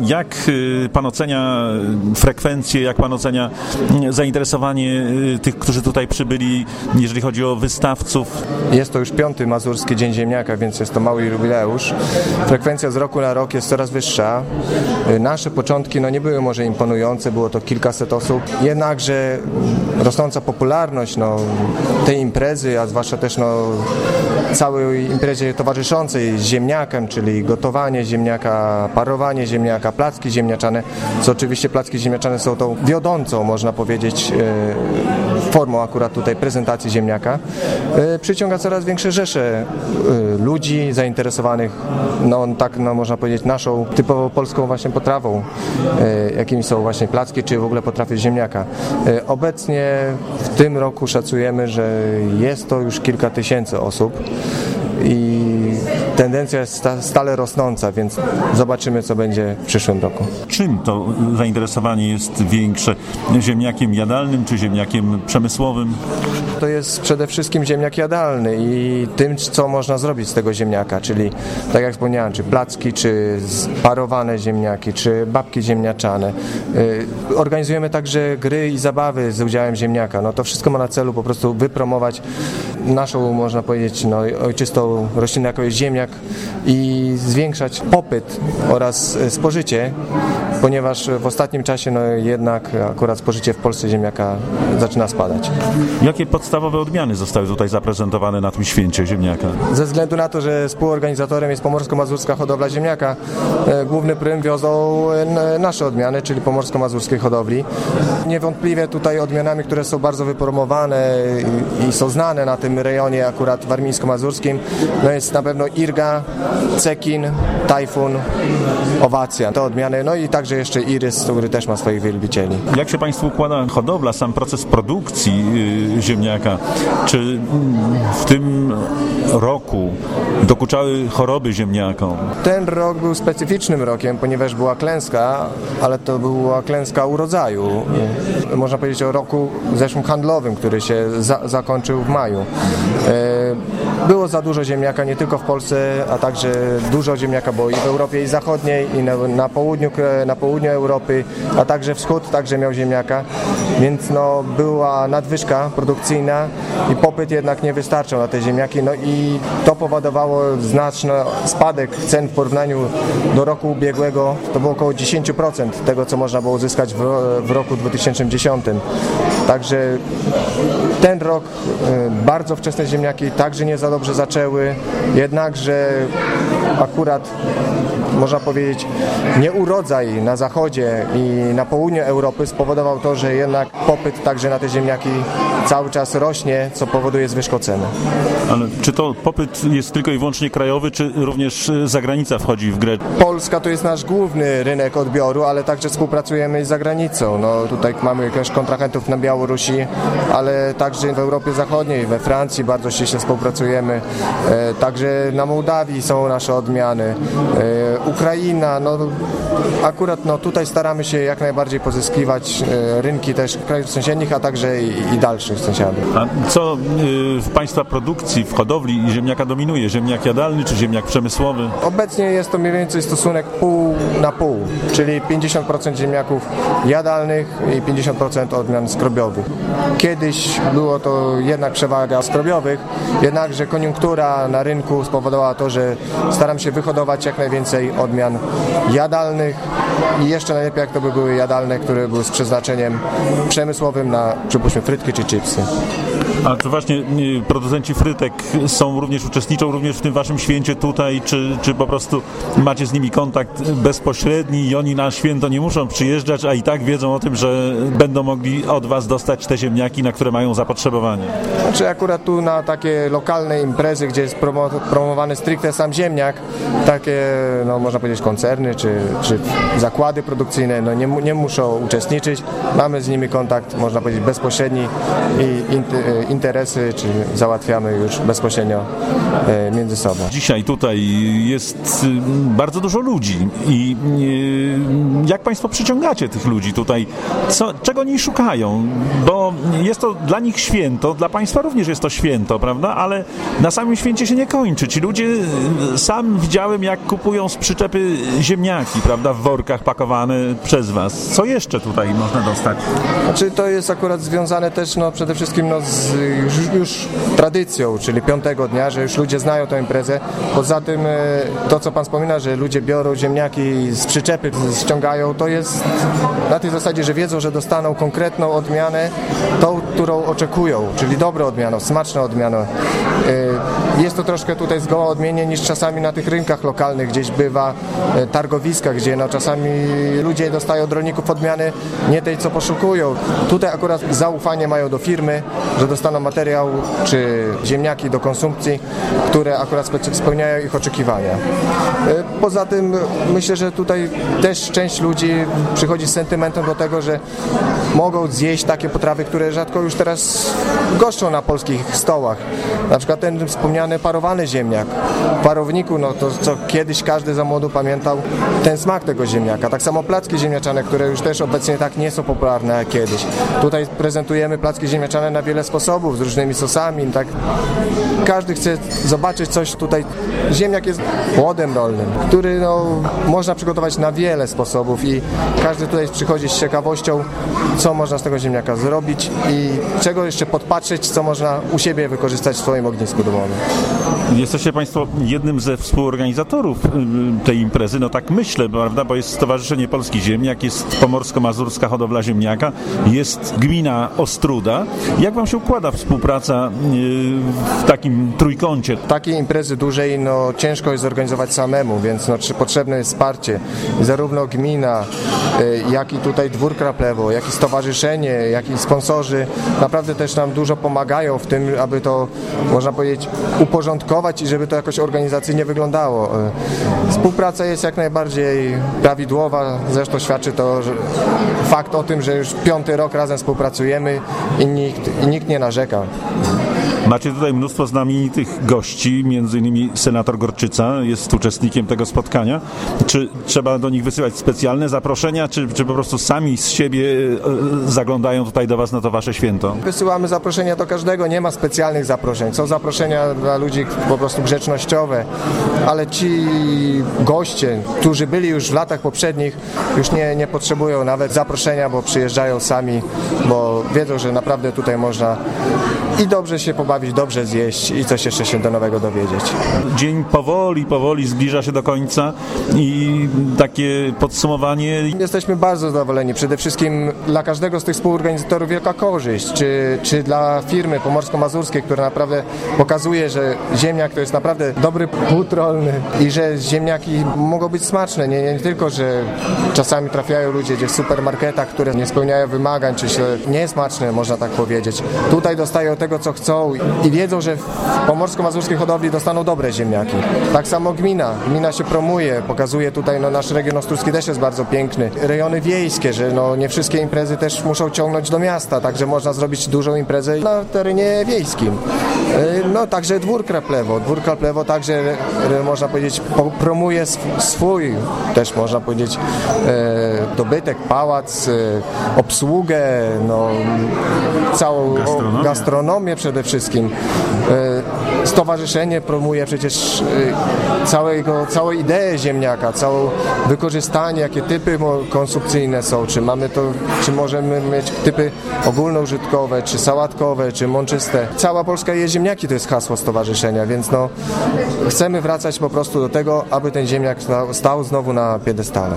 jak y, pan ocenia frekwencję, jak pan ocenia zainteresowanie tych, którzy tutaj przybyli, jeżeli chodzi o wystawców? Jest to już piąty Mazurski Dzień Ziemniaka, więc jest to mały jubileusz. Frekwencja z roku na rok jest coraz wyższa. Nasze początki no, nie były może imponujące, było to kilkaset osób, jednakże rosnąca popularność no, tej imprezy, a zwłaszcza też no, całej imprezie towarzyszącej z ziemniakiem, czyli gotowanie ziemniaka, parowanie ziemniaka, placki ziemniaczane, co oczywiście placki ziemniaczane są tą wiodącą, można powiedzieć, e, formą akurat tutaj prezentacji ziemniaka, e, przyciąga coraz większe rzesze e, ludzi zainteresowanych, no tak no, można powiedzieć, naszą typowo polską właśnie potrawą, jakimi są właśnie placki, czy w ogóle potrawy ziemniaka. Obecnie w tym roku szacujemy, że jest to już kilka tysięcy osób i tendencja jest stale rosnąca, więc zobaczymy, co będzie w przyszłym roku. Czym to zainteresowanie jest większe? Ziemniakiem jadalnym czy ziemniakiem przemysłowym? To jest przede wszystkim ziemniak jadalny i tym, co można zrobić z tego ziemniaka, czyli tak jak wspomniałem, czy placki, czy parowane ziemniaki, czy babki ziemniaczane. Y, organizujemy także gry i zabawy z udziałem ziemniaka. No to wszystko ma na celu po prostu wypromować naszą, można powiedzieć, no, ojczystą roślinę, jaką jest ziemniak i zwiększać popyt oraz spożycie, ponieważ w ostatnim czasie no, jednak akurat spożycie w Polsce ziemniaka zaczyna spadać. Jakie podstawowe odmiany zostały tutaj zaprezentowane na tym święcie ziemniaka? Ze względu na to, że współorganizatorem jest Pomorsko-Mazurska Hodowla Ziemniaka, e, główny prym wiozą e, nasze odmiany, czyli Pomorsko-Mazurskiej Hodowli. Niewątpliwie tutaj odmianami, które są bardzo wypromowane i są znane na tym rejonie akurat warmińsko-mazurskim, no jest na pewno Irga, Cekin, Tajfun, Owacja. To odmiany, no i także jeszcze Irys, który też ma swoich wielbicieli. Jak się Państwu układa hodowla, sam proces produkcji y, ziemniaka? Czy mm, w tym roku dokuczały choroby ziemniakom? Ten rok był specyficznym rokiem, ponieważ była klęska, ale to była klęska urodzaju. Można powiedzieć o roku zeszłym handlowym, który się za zakończył w maju. Było za dużo ziemniaka nie tylko w Polsce, a także dużo ziemniaka było i w Europie i Zachodniej, i na, na, południu, na południu Europy, a także wschód także miał ziemniaka, więc no, była nadwyżka produkcyjna i popyt jednak nie wystarczał na te ziemniaki, no i to powodowało znaczny spadek cen w porównaniu do roku ubiegłego, to było około 10% tego, co można było uzyskać w, w roku 2010. Także ten rok y, bardzo wczesne ziemniaki także nie za dobrze zaczęły, jednakże akurat można powiedzieć, nieurodzaj na zachodzie i na południu Europy spowodował to, że jednak popyt także na te ziemniaki cały czas rośnie, co powoduje zwyżkę ceny. Ale czy to popyt jest tylko i wyłącznie krajowy, czy również zagranica wchodzi w grę? Polska to jest nasz główny rynek odbioru, ale także współpracujemy z zagranicą. No, tutaj mamy jakieś kontrahentów na Białorusi, ale także w Europie Zachodniej, we Francji bardzo ściśle współpracujemy. E, także na Mołdawii są nasze odmiany. E, Ukraina, no akurat no, tutaj staramy się jak najbardziej pozyskiwać e, rynki też krajów sąsiednich, a także i, i dalszych sąsiadów. A co y, w Państwa produkcji, w hodowli ziemniaka dominuje? Ziemniak jadalny czy ziemniak przemysłowy? Obecnie jest to mniej więcej stosunek pół na pół, czyli 50% ziemniaków jadalnych i 50% odmian skrobiowych. Kiedyś było to jednak przewaga skrobiowych, jednakże koniunktura na rynku spowodowała to, że staram się wyhodować jak najwięcej odmian jadalnych i jeszcze najlepiej jak to by były jadalne, które były z przeznaczeniem przemysłowym na przypuśćmy frytki czy chipsy. A czy właśnie y, producenci frytek są również, uczestniczą również w tym waszym święcie tutaj, czy, czy po prostu macie z nimi kontakt bezpośredni i oni na święto nie muszą przyjeżdżać, a i tak wiedzą o tym, że będą mogli od was dostać te ziemniaki, na które mają zapotrzebowanie? Znaczy akurat tu na takie lokalne imprezy, gdzie jest promowany stricte sam ziemniak, takie, no można powiedzieć koncerny, czy, czy zakłady produkcyjne, no nie, nie muszą uczestniczyć. Mamy z nimi kontakt, można powiedzieć bezpośredni i interesy, czy załatwiamy już bezpośrednio e, między sobą. Dzisiaj tutaj jest y, bardzo dużo ludzi i jak Państwo przyciągacie tych ludzi tutaj? Co, czego oni szukają? Bo jest to dla nich święto, dla Państwa również jest to święto, prawda? Ale na samym święcie się nie kończy. Ci ludzie, sam widziałem, jak kupują z przyczepy ziemniaki, prawda, w workach pakowane przez Was. Co jeszcze tutaj można dostać? Znaczy to jest akurat związane też no, przede wszystkim no, z już, już tradycją, czyli piątego dnia, że już ludzie znają tę imprezę. Poza tym e, to, co Pan wspomina, że ludzie biorą ziemniaki z przyczepy, ściągają, to jest na tej zasadzie, że wiedzą, że dostaną konkretną odmianę, tą, którą oczekują, czyli dobrą odmianę, smaczną odmianę. E, jest to troszkę tutaj zgoła odmiennie niż czasami na tych rynkach lokalnych gdzieś bywa, e, targowiska, gdzie no, czasami ludzie dostają od rolników odmiany nie tej, co poszukują. Tutaj akurat zaufanie mają do firmy, że dostaną materiał czy ziemniaki do konsumpcji, które akurat spełniają ich oczekiwania. E, poza tym myślę, że tutaj też część ludzi przychodzi z sentymentem do tego, że mogą zjeść takie potrawy, które rzadko już teraz goszczą na polskich stołach. Na przykład ten wspomniany parowany ziemniak. W parowniku, no to co kiedyś każdy za młodu pamiętał, ten smak tego ziemniaka. Tak samo placki ziemniaczane, które już też obecnie tak nie są popularne jak kiedyś. Tutaj prezentujemy placki ziemniaczane na wiele sposobów, z różnymi sosami, tak każdy chce zobaczyć coś tutaj. Ziemniak jest płodem rolnym, który no, można przygotować na wiele sposobów i każdy tutaj przychodzi z ciekawością, co można z tego ziemniaka zrobić i czego jeszcze podpatrzeć, co można u siebie wykorzystać w swoim ognisku domowym. Jesteście Państwo jednym ze współorganizatorów y, tej imprezy, no tak myślę, prawda, bo jest Stowarzyszenie Polski Ziemniak, jest Pomorsko-Mazurska Hodowla Ziemniaka, jest gmina Ostruda. Jak Wam się układa współpraca y, w takim trójkącie? Takiej imprezy dużej no, ciężko jest zorganizować samemu, więc no, potrzebne jest wsparcie. Zarówno gmina, y, jak i tutaj Dwór Kraplewo, jak i stowarzyszenie, jak i sponsorzy naprawdę też nam dużo pomagają w tym, aby to, można powiedzieć, uporządkować i żeby to jakoś organizacyjnie wyglądało. Współpraca jest jak najbardziej prawidłowa, zresztą świadczy to fakt o tym, że już piąty rok razem współpracujemy i nikt, i nikt nie narzeka. Macie tutaj mnóstwo znamienitych gości, między innymi senator Gorczyca jest uczestnikiem tego spotkania. Czy trzeba do nich wysyłać specjalne zaproszenia, czy, czy po prostu sami z siebie e, zaglądają tutaj do Was na to Wasze święto? Wysyłamy zaproszenia do każdego, nie ma specjalnych zaproszeń. Są zaproszenia dla ludzi po prostu grzecznościowe, ale ci goście, którzy byli już w latach poprzednich, już nie, nie potrzebują nawet zaproszenia, bo przyjeżdżają sami, bo wiedzą, że naprawdę tutaj można i dobrze się pobawić, dobrze zjeść i coś jeszcze się do nowego dowiedzieć. Dzień powoli, powoli zbliża się do końca i takie podsumowanie. Jesteśmy bardzo zadowoleni. Przede wszystkim dla każdego z tych współorganizatorów wielka korzyść, czy, czy dla firmy pomorsko-mazurskiej, która naprawdę pokazuje, że ziemniak to jest naprawdę dobry płód rolny i że ziemniaki mogą być smaczne. Nie, nie tylko, że czasami trafiają ludzie gdzieś w supermarketach, które nie spełniają wymagań, czy się niesmaczne, można tak powiedzieć. Tutaj dostają tego, co chcą i wiedzą, że w pomorsko-mazurskiej hodowli dostaną dobre ziemniaki. Tak samo gmina. Gmina się promuje, pokazuje tutaj, no nasz region Ostrucki też jest bardzo piękny. Rejony wiejskie, że no nie wszystkie imprezy też muszą ciągnąć do miasta, także można zrobić dużą imprezę na terenie wiejskim. E, no także dwór Kraplewo. Dwór Kraplewo także, można powiedzieć, promuje swój, też można powiedzieć, e, dobytek, pałac, obsługę, no, całą gastronomię, gastronomię przede wszystkim. Stowarzyszenie promuje przecież całego, całą ideę ziemniaka, całe wykorzystanie, jakie typy konsumpcyjne są, czy mamy to, czy możemy mieć typy ogólnoużytkowe, czy sałatkowe, czy mączyste. Cała Polska je ziemniaki to jest hasło stowarzyszenia, więc no chcemy wracać po prostu do tego, aby ten ziemniak stał znowu na piedestale.